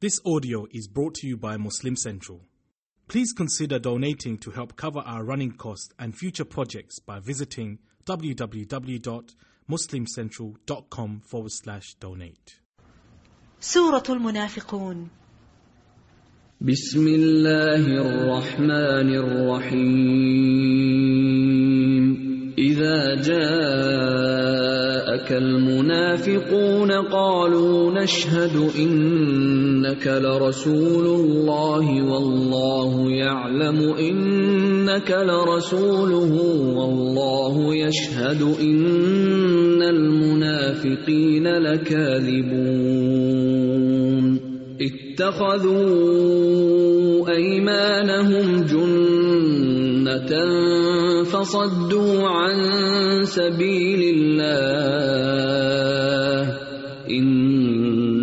This audio is brought to you by Muslim Central. Please consider donating to help cover our running costs and future projects by visiting www.muslimcentral.com forward slash donate. سورة المنافقون بسم الله الرحمن الرحيم إذا جاءك المنافقون قالوا نشهد إنك لرسول الله والله يعلم إنك لرسوله والله يشهد إن المنافقين لكاذبون. اتخذوا أيمانهم جنة فصدوا عن سبيل الله.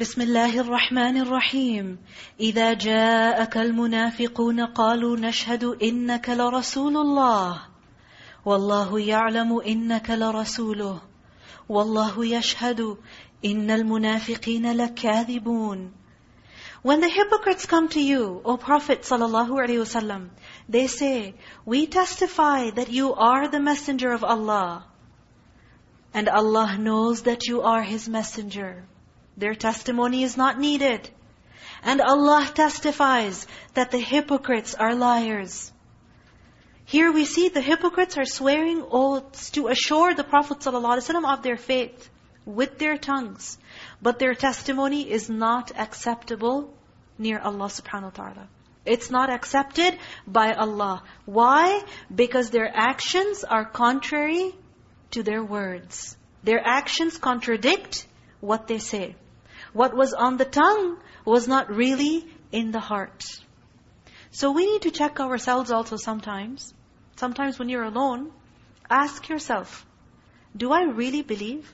بسم الله الرحمن الرحيم إذا جاءك المنافقون قالوا نشهد إنك لرسول الله والله يعلم إنك لرسوله والله يشهد إن المنافقين لكاذبون When the hypocrites come to you, O Prophet wasallam, they say, "We testify that you are the messenger of Allah." And Allah knows that you are His messenger. Their testimony is not needed. And Allah testifies that the hypocrites are liars. Here we see the hypocrites are swearing oaths to assure the Prophet ﷺ of their faith with their tongues. But their testimony is not acceptable near Allah subhanahu wa ta'ala. It's not accepted by Allah. Why? Because their actions are contrary to their words. Their actions contradict what they say. What was on the tongue was not really in the heart. So we need to check ourselves also sometimes. Sometimes when you're alone, ask yourself, do I really believe?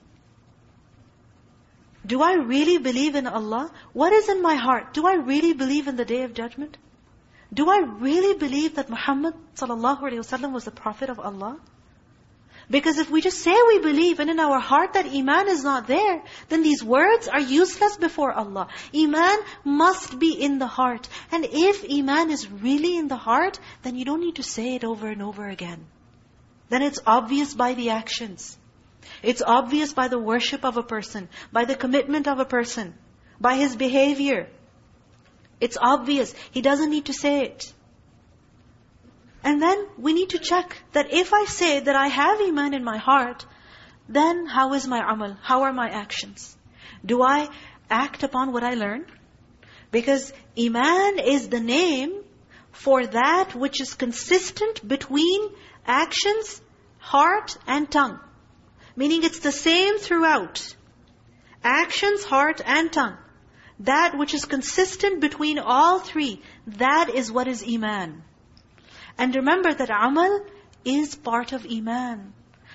Do I really believe in Allah? What is in my heart? Do I really believe in the Day of Judgment? Do I really believe that Muhammad sallallahu was the Prophet of Allah? Because if we just say we believe and in our heart that Iman is not there, then these words are useless before Allah. Iman must be in the heart. And if Iman is really in the heart, then you don't need to say it over and over again. Then it's obvious by the actions. It's obvious by the worship of a person, by the commitment of a person, by his behavior. It's obvious. He doesn't need to say it. And then we need to check that if I say that I have Iman in my heart, then how is my amal? How are my actions? Do I act upon what I learn? Because Iman is the name for that which is consistent between actions, heart, and tongue. Meaning it's the same throughout. Actions, heart, and tongue. That which is consistent between all three, that is what is Iman. And remember that Amal is part of Iman.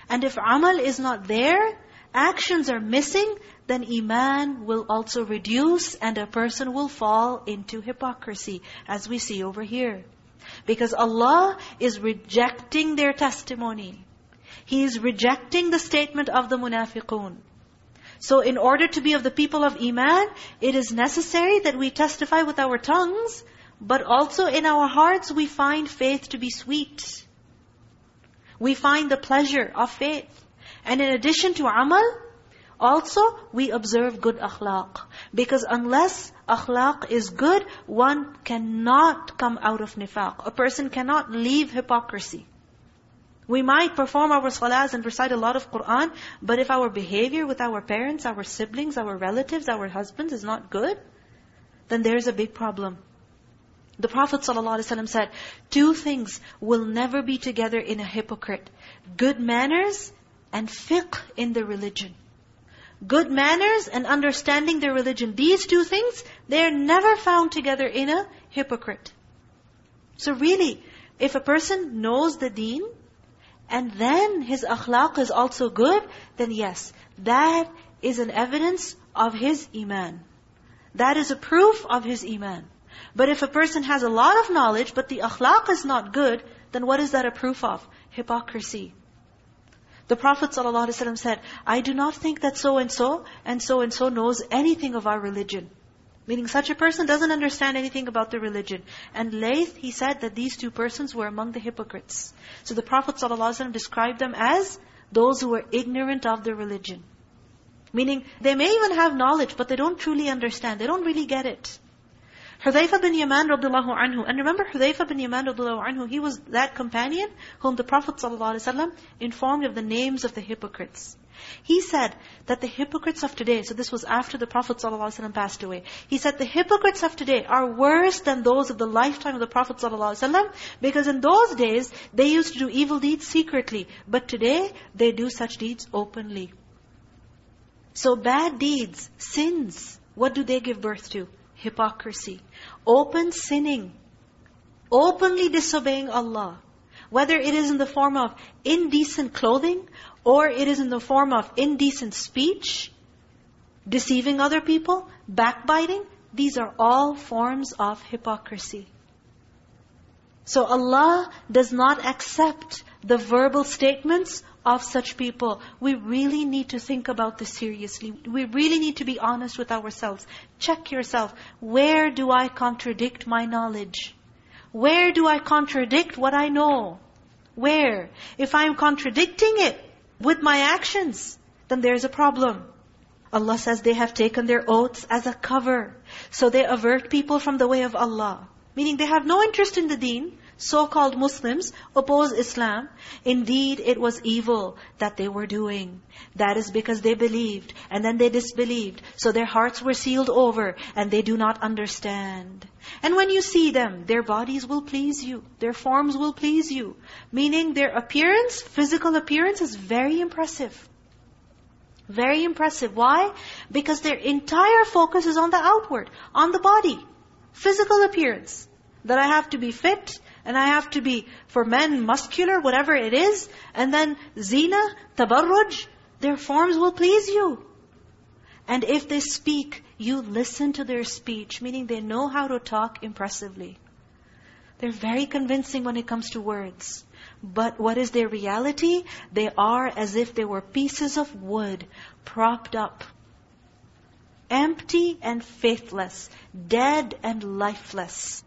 And if Amal is not there, actions are missing, then Iman will also reduce and a person will fall into hypocrisy, as we see over here. Because Allah is rejecting their testimony. He is rejecting the statement of the munafiqun. So in order to be of the people of Iman, it is necessary that we testify with our tongues, but also in our hearts we find faith to be sweet. We find the pleasure of faith. And in addition to amal, also we observe good akhlaq. Because unless akhlaq is good, one cannot come out of nifaq. A person cannot leave hypocrisy. We might perform our salahs and recite a lot of Qur'an, but if our behavior with our parents, our siblings, our relatives, our husbands is not good, then there's a big problem. The Prophet ﷺ said, two things will never be together in a hypocrite. Good manners and fiqh in the religion. Good manners and understanding the religion. These two things, they are never found together in a hypocrite. So really, if a person knows the deen, and then his akhlaq is also good, then yes, that is an evidence of his iman. That is a proof of his iman. But if a person has a lot of knowledge, but the akhlaq is not good, then what is that a proof of? Hypocrisy. The Prophet ﷺ said, I do not think that so-and-so and so-and-so knows anything of our religion. Meaning such a person doesn't understand anything about the religion. And Layth, he said that these two persons were among the hypocrites. So the Prophet ﷺ described them as those who were ignorant of the religion. Meaning, they may even have knowledge, but they don't truly understand. They don't really get it. Hudhayfa bin Yaman radiallahu anhu. And remember Hudhayfa bin Yaman radiallahu anhu, he was that companion whom the Prophet ﷺ informed of the names of the hypocrites. He said that the hypocrites of today, so this was after the Prophet ﷺ passed away, he said the hypocrites of today are worse than those of the lifetime of the Prophet ﷺ because in those days, they used to do evil deeds secretly, but today, they do such deeds openly. So bad deeds, sins, what do they give birth to? Hypocrisy open sinning, openly disobeying Allah, whether it is in the form of indecent clothing or it is in the form of indecent speech, deceiving other people, backbiting, these are all forms of hypocrisy. So Allah does not accept the verbal statements of such people. We really need to think about this seriously. We really need to be honest with ourselves. Check yourself. Where do I contradict my knowledge? Where do I contradict what I know? Where? If I'm contradicting it with my actions, then there's a problem. Allah says they have taken their oaths as a cover. So they avert people from the way of Allah. Meaning they have no interest in the deen so-called Muslims oppose Islam. Indeed, it was evil that they were doing. That is because they believed and then they disbelieved. So their hearts were sealed over and they do not understand. And when you see them, their bodies will please you. Their forms will please you. Meaning their appearance, physical appearance is very impressive. Very impressive. Why? Because their entire focus is on the outward, on the body. Physical appearance. That I have to be fit, and I have to be, for men, muscular, whatever it is. And then zina, tabarruj, their forms will please you. And if they speak, you listen to their speech, meaning they know how to talk impressively. They're very convincing when it comes to words. But what is their reality? They are as if they were pieces of wood propped up. Empty and faithless, dead and lifeless.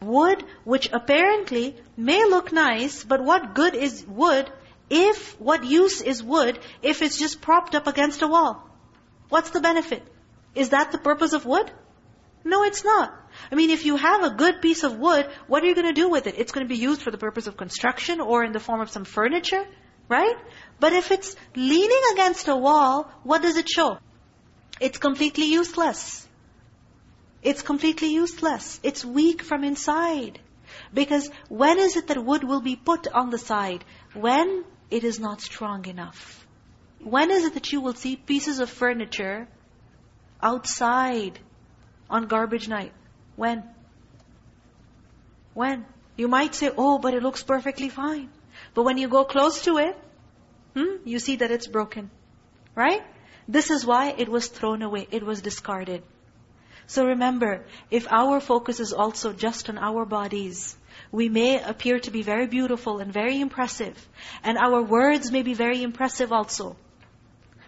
Wood, which apparently may look nice, but what good is wood if, what use is wood if it's just propped up against a wall? What's the benefit? Is that the purpose of wood? No, it's not. I mean, if you have a good piece of wood, what are you going to do with it? It's going to be used for the purpose of construction or in the form of some furniture, right? But if it's leaning against a wall, what does it show? It's completely useless. It's completely useless. It's weak from inside. Because when is it that wood will be put on the side? When it is not strong enough. When is it that you will see pieces of furniture outside on garbage night? When? When? You might say, oh, but it looks perfectly fine. But when you go close to it, hmm, you see that it's broken. Right? This is why it was thrown away. It was discarded. So remember, if our focus is also just on our bodies, we may appear to be very beautiful and very impressive. And our words may be very impressive also.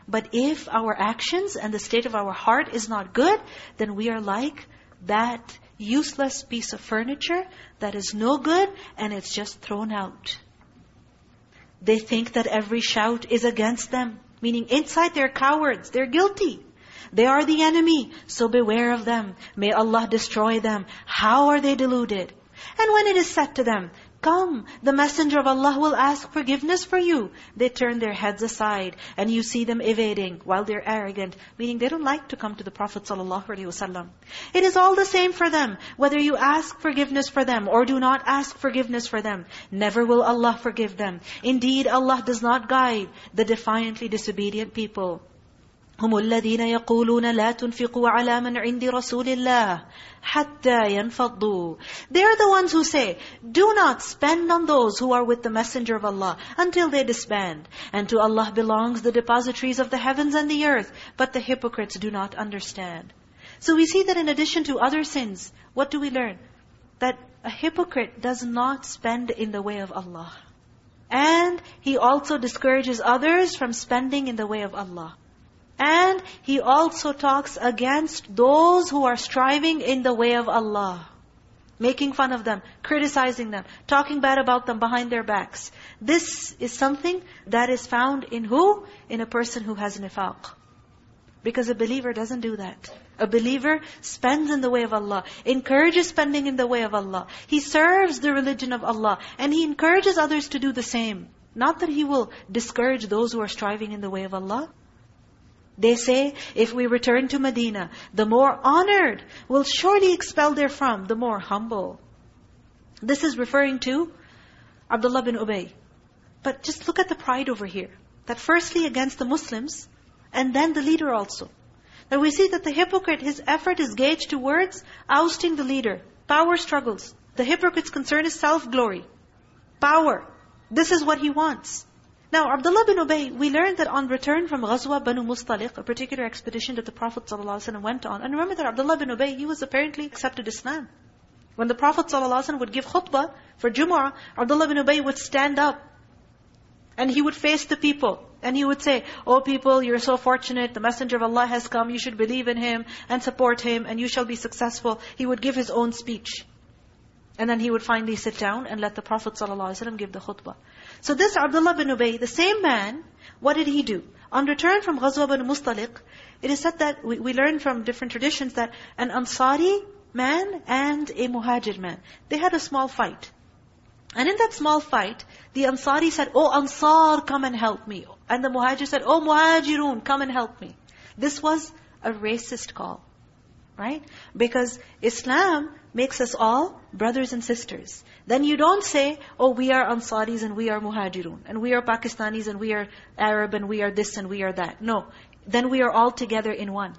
But if our actions and the state of our heart is not good, then we are like that useless piece of furniture that is no good and it's just thrown out. They think that every shout is against them. Meaning inside they're cowards, they're guilty. They are the enemy, so beware of them. May Allah destroy them. How are they deluded? And when it is said to them, come, the Messenger of Allah will ask forgiveness for you. They turn their heads aside and you see them evading while they're arrogant, meaning they don't like to come to the Prophet ﷺ. It is all the same for them, whether you ask forgiveness for them or do not ask forgiveness for them. Never will Allah forgive them. Indeed, Allah does not guide the defiantly disobedient people. هم الذين يقولون لا تنفقوا على من عند رسول الله حتى ينفضوا They are the ones who say, do not spend on those who are with the Messenger of Allah until they disband. And to Allah belongs the depositories of the heavens and the earth. But the hypocrites do not understand. So we see that in addition to other sins, what do we learn? That a hypocrite does not spend in the way of Allah. And he also discourages others from spending in the way of Allah. And he also talks against those who are striving in the way of Allah. Making fun of them, criticizing them, talking bad about them behind their backs. This is something that is found in who? In a person who has nifaq. Because a believer doesn't do that. A believer spends in the way of Allah, encourages spending in the way of Allah. He serves the religion of Allah, and he encourages others to do the same. Not that he will discourage those who are striving in the way of Allah. They say, if we return to Medina, the more honored will surely expel therefrom the more humble. This is referring to Abdullah bin Ubay. But just look at the pride over here. That firstly against the Muslims, and then the leader also. That we see that the hypocrite, his effort is gauged towards ousting the leader. Power struggles. The hypocrite's concern is self-glory. Power. This is what he wants. Now, Abdullah bin Ubay, we learned that on return from Ghazwa Banu Mustaliq, a particular expedition that the Prophet ﷺ went on, and remember that Abdullah bin Ubay, he was apparently accepted Islam. When the Prophet ﷺ would give khutbah for Jumu'ah, Abdullah bin Ubay would stand up, and he would face the people, and he would say, Oh people, you're so fortunate, the Messenger of Allah has come, you should believe in Him, and support Him, and you shall be successful. He would give his own speech. And then he would finally sit down and let the Prophet ﷺ give the khutbah. So this Abdullah bin Ubay, the same man, what did he do? On return from Ghazwa bin Mustaliq, it is said that, we, we learn from different traditions that an Ansari man and a Muhajir man, they had a small fight. And in that small fight, the Ansari said, Oh Ansar, come and help me. And the Muhajir said, Oh Muhajirun, come and help me. This was a racist call. Right? Because Islam makes us all brothers and sisters. Then you don't say, oh, we are Ansaris and we are Muhajirun, and we are Pakistanis and we are Arab and we are this and we are that. No. Then we are all together in one.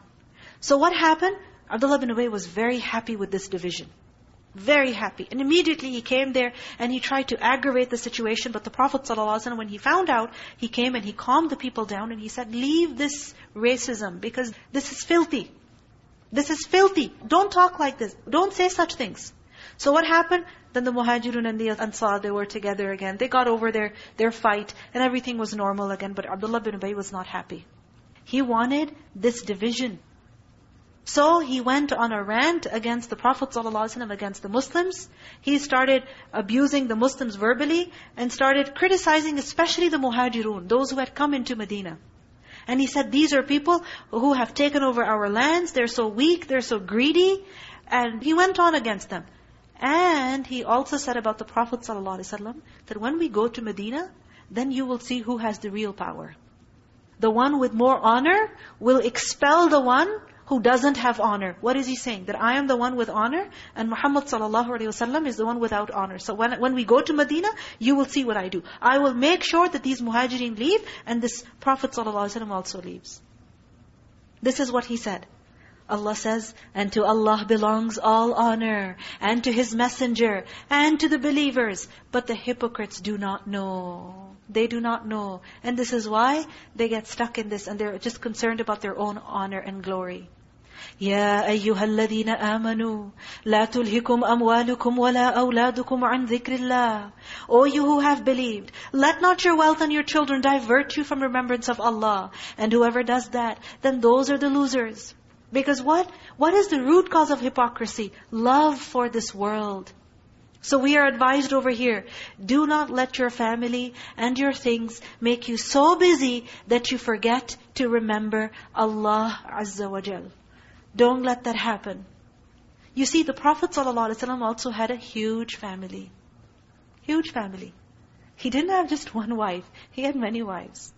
So what happened? Abdullah bin Ubay was very happy with this division. Very happy. And immediately he came there and he tried to aggravate the situation. But the Prophet ﷺ, when he found out, he came and he calmed the people down and he said, leave this racism because this is filthy. This is filthy. Don't talk like this. Don't say such things. So what happened? Then the Muhajirun and the Ansar, they were together again. They got over their, their fight and everything was normal again. But Abdullah bin Ubay was not happy. He wanted this division. So he went on a rant against the Prophet ﷺ, against the Muslims. He started abusing the Muslims verbally and started criticizing especially the Muhajirun, those who had come into Medina. And he said, these are people who have taken over our lands. They're so weak. They're so greedy. And he went on against them. And he also said about the Prophet ﷺ that when we go to Medina, then you will see who has the real power. The one with more honor will expel the one who doesn't have honor. What is he saying? That I am the one with honor and Muhammad ﷺ is the one without honor. So when, when we go to Medina, you will see what I do. I will make sure that these muhajirin leave and this Prophet ﷺ also leaves. This is what he said. Allah says, and to Allah belongs all honor, and to His messenger, and to the believers. But the hypocrites do not know. They do not know. And this is why they get stuck in this, and they're just concerned about their own honor and glory. يا أيها الذين آمنوا لا تلهكم أموالكم ولا أولادكم عن ذكر الله O you who have believed, let not your wealth and your children divert you from remembrance of Allah. And whoever does that, then those are the losers. Because what? What is the root cause of hypocrisy? Love for this world. So we are advised over here, do not let your family and your things make you so busy that you forget to remember Allah Azza wa Jal. Don't let that happen. You see, the Prophet ﷺ also had a huge family. Huge family. He didn't have just one wife. He had many wives.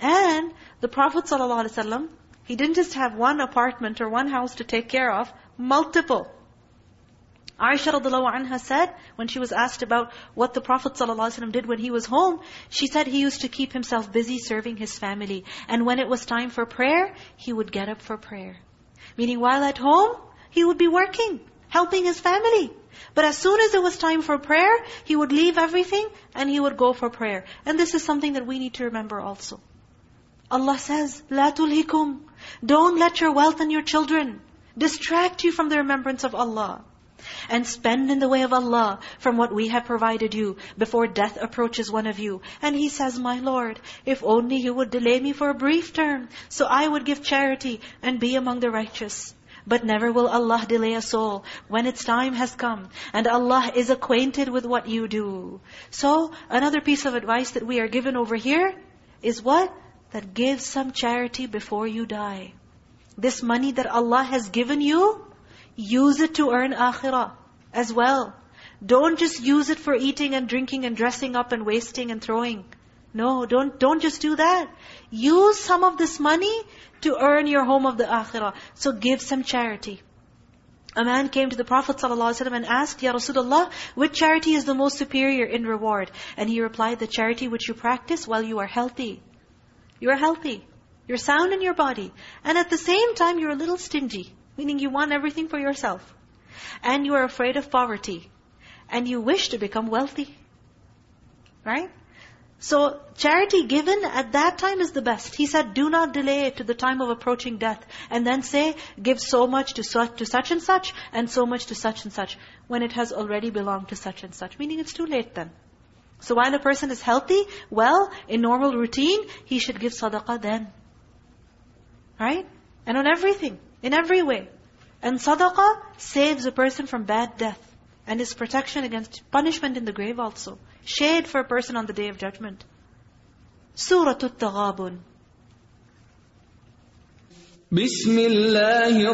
And the Prophet ﷺ, he didn't just have one apartment or one house to take care of, multiple. Aisha radiallahu anha said, when she was asked about what the Prophet ﷺ did when he was home, she said he used to keep himself busy serving his family. And when it was time for prayer, he would get up for prayer. Meaning while at home, he would be working, helping his family. But as soon as it was time for prayer, he would leave everything and he would go for prayer. And this is something that we need to remember also. Allah says, لا تلهكم. Don't let your wealth and your children distract you from the remembrance of Allah. And spend in the way of Allah from what we have provided you before death approaches one of you. And he says, My Lord, if only you would delay me for a brief term, so I would give charity and be among the righteous. But never will Allah delay a soul when its time has come. And Allah is acquainted with what you do. So, another piece of advice that we are given over here is what? That give some charity before you die. This money that Allah has given you, use it to earn akhirah as well. Don't just use it for eating and drinking and dressing up and wasting and throwing. No, don't, don't just do that. Use some of this money to earn your home of the akhirah. So give some charity. A man came to the Prophet ﷺ and asked, Ya Rasulullah, which charity is the most superior in reward? And he replied, the charity which you practice while you are healthy. You are healthy. You're sound in your body. And at the same time, you're a little stingy. Meaning you want everything for yourself. And you are afraid of poverty. And you wish to become wealthy. Right? So charity given at that time is the best. He said, do not delay it to the time of approaching death. And then say, give so much to such, to such and such, and so much to such and such, when it has already belonged to such and such. Meaning it's too late then. So while a person is healthy, well, in normal routine, he should give sadaqah then. Right? And on everything, in every way. And sadaqah saves a person from bad death and is protection against punishment in the grave also. Shade for a person on the Day of Judgment. Surah At-Taghabun. Bismillahir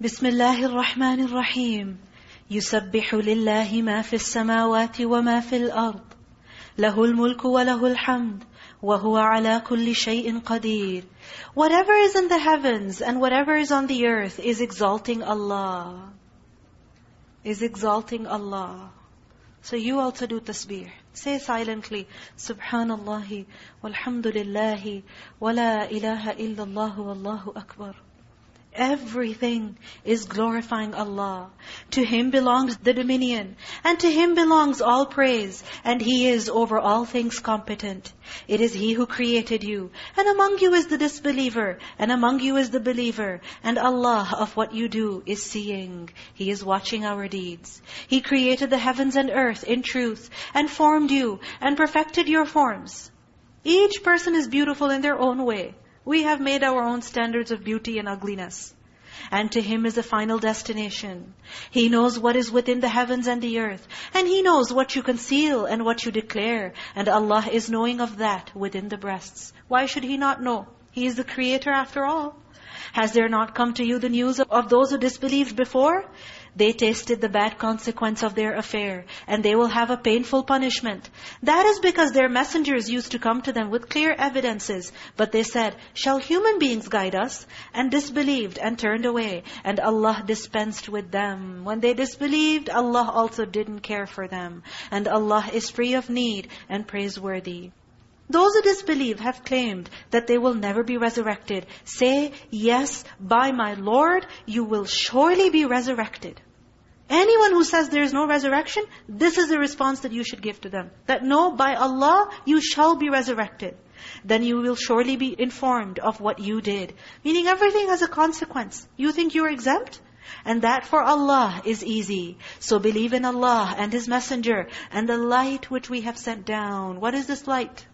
بسم الله الرحمن الرحيم يسبح لله ما في السماوات وما في الأرض له الملك وله الحمد وهو على كل شيء قدير Whatever is in the heavens and whatever is on the earth is exalting Allah. Is exalting Allah. So you also do tasbih. Say silently, Subhanallah, walhamdulillah, wa la ilaha illallah, wallahu akbar. Everything is glorifying Allah. To Him belongs the dominion. And to Him belongs all praise. And He is over all things competent. It is He who created you. And among you is the disbeliever. And among you is the believer. And Allah of what you do is seeing. He is watching our deeds. He created the heavens and earth in truth. And formed you. And perfected your forms. Each person is beautiful in their own way. We have made our own standards of beauty and ugliness. And to Him is the final destination. He knows what is within the heavens and the earth. And He knows what you conceal and what you declare. And Allah is knowing of that within the breasts. Why should He not know? He is the Creator after all. Has there not come to you the news of, those who disbelieved before? They tasted the bad consequence of their affair, and they will have a painful punishment. That is because their messengers used to come to them with clear evidences. But they said, shall human beings guide us? And disbelieved and turned away. And Allah dispensed with them. When they disbelieved, Allah also didn't care for them. And Allah is free of need and praiseworthy. Those who disbelieve have claimed that they will never be resurrected. Say, yes, by my Lord, you will surely be resurrected. Anyone who says there is no resurrection, this is the response that you should give to them. That no, by Allah, you shall be resurrected. Then you will surely be informed of what you did. Meaning everything has a consequence. You think you are exempt? And that for Allah is easy. So believe in Allah and His Messenger and the light which we have sent down. What is this light?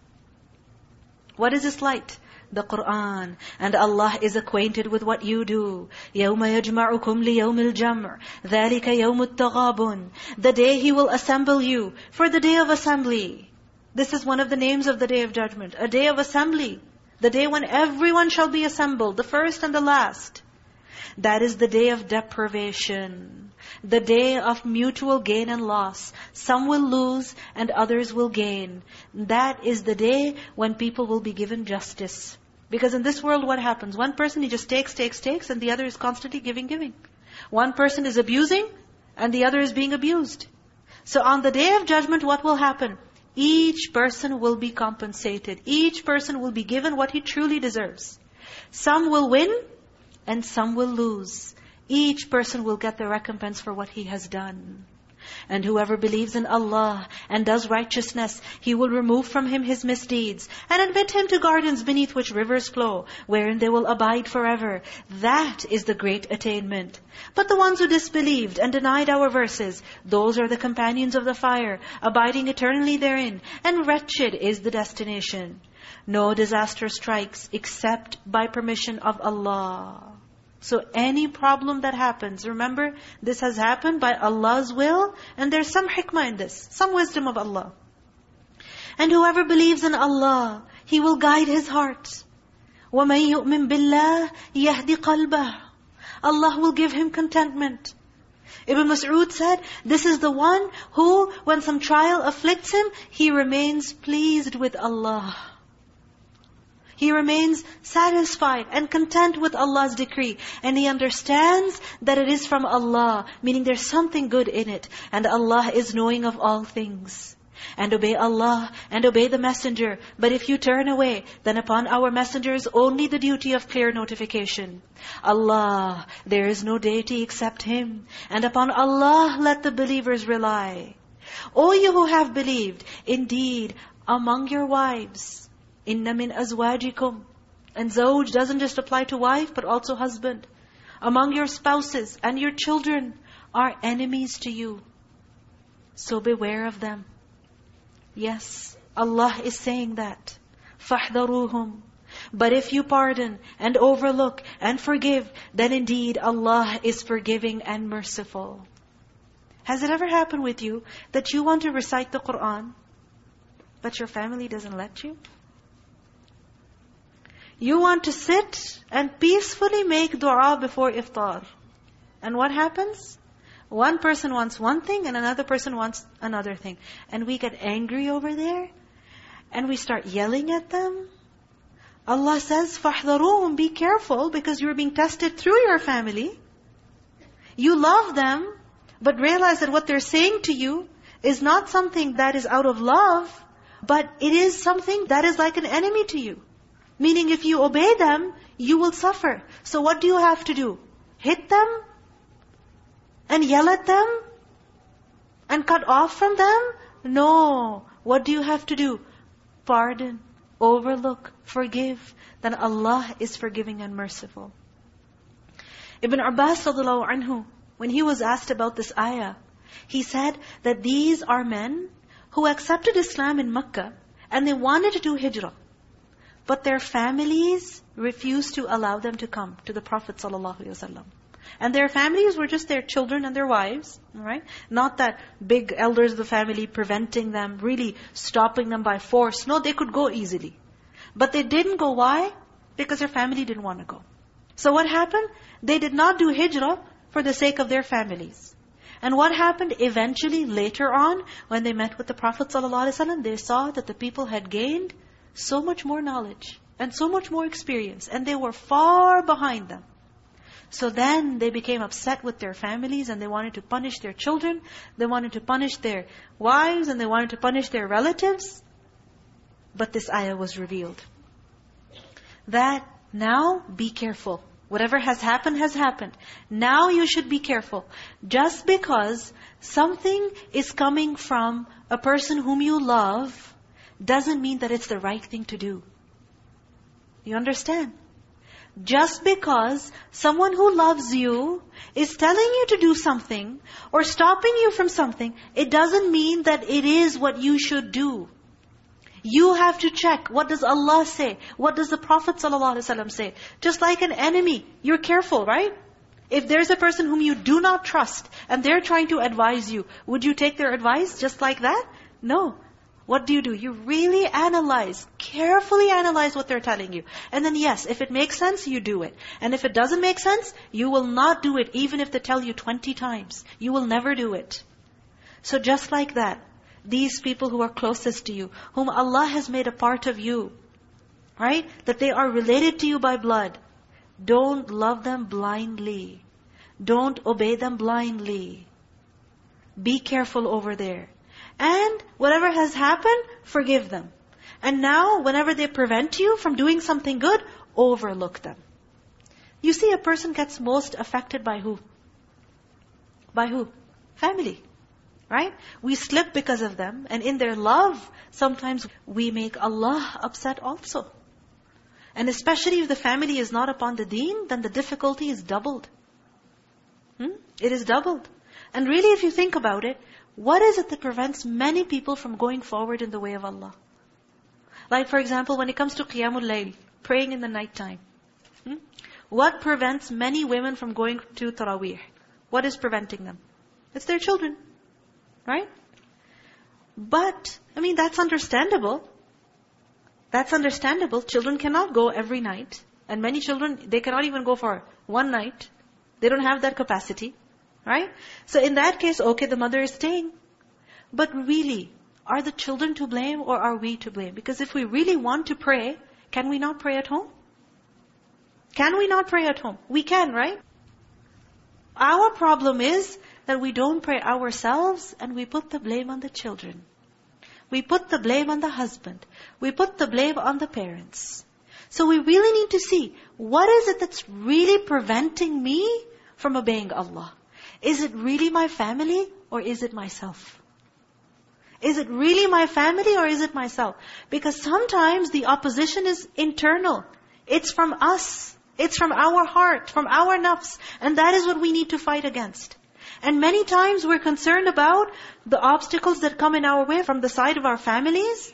What is this light? The Qur'an. And Allah is acquainted with what you do. يَوْمَ يَجْمَعُكُمْ لِيَوْمِ الْجَمْعِ ذَلِكَ يَوْمُ التَّغَابُنِ The day He will assemble you for the day of assembly. This is one of the names of the day of judgment. A day of assembly. The day when everyone shall be assembled, the first and the last. That is the day of deprivation. The day of mutual gain and loss. Some will lose and others will gain. That is the day when people will be given justice. Because in this world what happens? One person he just takes, takes, takes and the other is constantly giving, giving. One person is abusing and the other is being abused. So on the day of judgment what will happen? Each person will be compensated. Each person will be given what he truly deserves. Some will win and some will lose. Each person will get the recompense for what he has done. And whoever believes in Allah and does righteousness, He will remove from him his misdeeds and admit him to gardens beneath which rivers flow, wherein they will abide forever. That is the great attainment. But the ones who disbelieved and denied our verses, those are the companions of the fire, abiding eternally therein, and wretched is the destination. No disaster strikes except by permission of Allah. So any problem that happens, remember, this has happened by Allah's will, and there's some hikmah in this, some wisdom of Allah. And whoever believes in Allah, He will guide his heart. وَمَن يُؤْمِن بِاللَّهِ يَهْدِ قَلْبَهِ Allah will give him contentment. Ibn Mas'ud said, this is the one who, when some trial afflicts him, he remains pleased with Allah. He remains satisfied and content with Allah's decree. And he understands that it is from Allah, meaning there's something good in it. And Allah is knowing of all things. And obey Allah and obey the messenger. But if you turn away, then upon our messenger is only the duty of clear notification. Allah, there is no deity except Him. And upon Allah let the believers rely. O you who have believed, indeed, among your wives, Inna min azwajikum. And zawj doesn't just apply to wife, but also husband. Among your spouses and your children are enemies to you. So beware of them. Yes, Allah is saying that. فَاحْذَرُوهُمْ But if you pardon and overlook and forgive, then indeed Allah is forgiving and merciful. Has it ever happened with you that you want to recite the Qur'an, but your family doesn't let you? You want to sit and peacefully make dua before iftar. And what happens? One person wants one thing and another person wants another thing. And we get angry over there. And we start yelling at them. Allah says, فَاحْذَرُوهُمْ Be careful because you're being tested through your family. You love them, but realize that what they're saying to you is not something that is out of love, but it is something that is like an enemy to you. Meaning if you obey them, you will suffer. So what do you have to do? Hit them? And yell at them? And cut off from them? No. What do you have to do? Pardon, overlook, forgive. Then Allah is forgiving and merciful. Ibn Abbas anhu, when he was asked about this ayah, he said that these are men who accepted Islam in Makkah and they wanted to do hijrah. But their families refused to allow them to come to the Prophet ﷺ. And their families were just their children and their wives, right? Not that big elders of the family preventing them, really stopping them by force. No, they could go easily. But they didn't go. Why? Because their family didn't want to go. So what happened? They did not do hijrah for the sake of their families. And what happened eventually, later on, when they met with the Prophet ﷺ, they saw that the people had gained so much more knowledge and so much more experience, and they were far behind them. So then they became upset with their families and they wanted to punish their children, they wanted to punish their wives, and they wanted to punish their relatives. But this ayah was revealed. That now be careful. Whatever has happened has happened. Now you should be careful. Just because something is coming from a person whom you love doesn't mean that it's the right thing to do. You understand? Just because someone who loves you is telling you to do something or stopping you from something, it doesn't mean that it is what you should do. You have to check, what does Allah say? What does the Prophet ﷺ say? Just like an enemy, you're careful, right? If there's a person whom you do not trust, and they're trying to advise you, would you take their advice just like that? No. What do you do? You really analyze, carefully analyze what they're telling you. And then yes, if it makes sense, you do it. And if it doesn't make sense, you will not do it, even if they tell you 20 times. You will never do it. So just like that, these people who are closest to you, whom Allah has made a part of you, right? That they are related to you by blood. Don't love them blindly. Don't obey them blindly. Be careful over there. And whatever has happened, forgive them. And now, whenever they prevent you from doing something good, overlook them. You see, a person gets most affected by who? By who? Family. Right? We slip because of them. And in their love, sometimes we make Allah upset also. And especially if the family is not upon the deen, then the difficulty is doubled. Hmm? It is doubled. And really if you think about it, what is it that prevents many people from going forward in the way of Allah? Like for example, when it comes to Qiyamul Layl, praying in the night time. Hmm? What prevents many women from going to Taraweeh? What is preventing them? It's their children. Right? But, I mean, that's understandable. That's understandable. Children cannot go every night. And many children, they cannot even go for one night. They don't have that capacity. Right? So in that case, okay, the mother is staying. But really, are the children to blame or are we to blame? Because if we really want to pray, can we not pray at home? Can we not pray at home? We can, right? Our problem is that we don't pray ourselves and we put the blame on the children. We put the blame on the husband. We put the blame on the parents. So we really need to see, what is it that's really preventing me from obeying Allah? Is it really my family or is it myself? Is it really my family or is it myself? Because sometimes the opposition is internal. It's from us. It's from our heart, from our nafs. And that is what we need to fight against. And many times we're concerned about the obstacles that come in our way from the side of our families.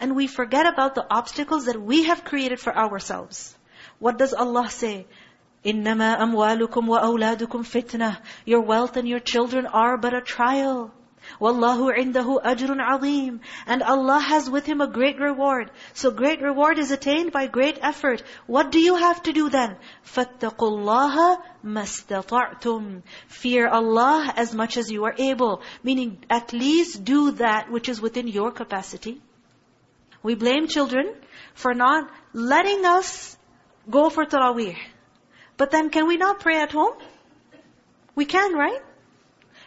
And we forget about the obstacles that we have created for ourselves. What does Allah say? إِنَّمَا أَمْوَالُكُمْ وَأَوْلَادُكُمْ فِتْنَةً Your wealth and your children are but a trial. وَاللَّهُ عِنْدَهُ أَجْرٌ عَظِيمٌ And Allah has with Him a great reward. So great reward is attained by great effort. What do you have to do then? فَاتَّقُوا اللَّهَ مَسْتَطَعْتُمْ Fear Allah as much as you are able. Meaning, at least do that which is within your capacity. We blame children for not letting us go for Taraweeh. But then can we not pray at home? We can, right?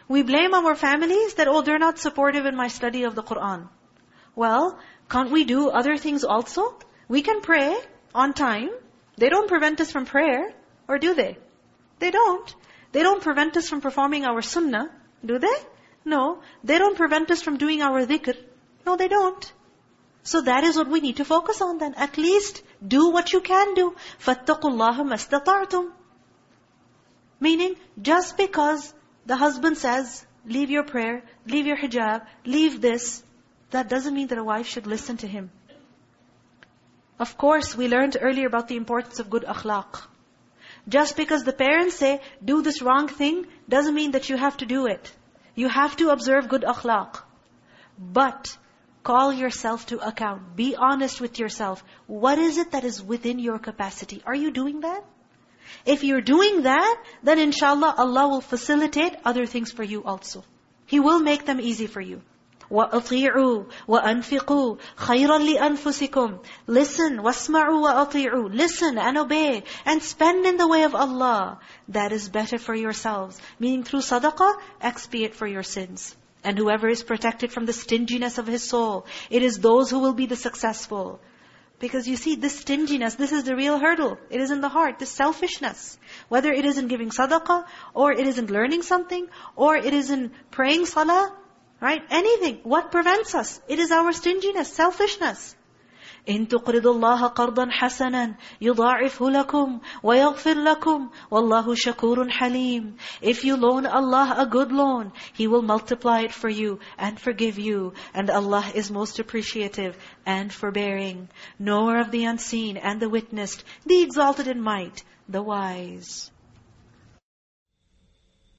We blame our families that, oh, they're not supportive in my study of the Qur'an. Well, can't we do other things also? We can pray on time. They don't prevent us from prayer, or do they? They don't. They don't prevent us from performing our sunnah, do they? No. They don't prevent us from doing our dhikr. No, they don't. So that is what we need to focus on then. At least do what you can do. فَاتَّقُوا اللَّهَ مَسْتَطَعْتُمْ Meaning, just because the husband says, leave your prayer, leave your hijab, leave this, that doesn't mean that a wife should listen to him. Of course, we learned earlier about the importance of good akhlaq. Just because the parents say, do this wrong thing, doesn't mean that you have to do it. You have to observe good akhlaq. But, call yourself to account. Be honest with yourself. What is it that is within your capacity? Are you doing that? If you're doing that, then inshallah Allah will facilitate other things for you also. He will make them easy for you. وَأَطِيعُوا وَأَنفِقُوا خَيْرًا لِأَنفُسِكُمْ Listen, وَاسْمَعُوا وَأَطِيعُوا Listen and obey and spend in the way of Allah. That is better for yourselves. Meaning through sadaqah, expiate for your sins. And whoever is protected from the stinginess of his soul, it is those who will be the successful. Because you see, this stinginess, this is the real hurdle. It is in the heart, this selfishness. Whether it is in giving sadaqah, or it is in learning something, or it is in praying salah, right? Anything. What prevents us? It is our stinginess, selfishness. إن تقرضوا الله قرضا حسنا يضاعفه لكم ويغفر لكم والله شكور حليم If you loan Allah a good loan, He will multiply it for you and forgive you. And Allah is most appreciative and forbearing. Knower of the unseen and the witnessed, the exalted in might, the wise.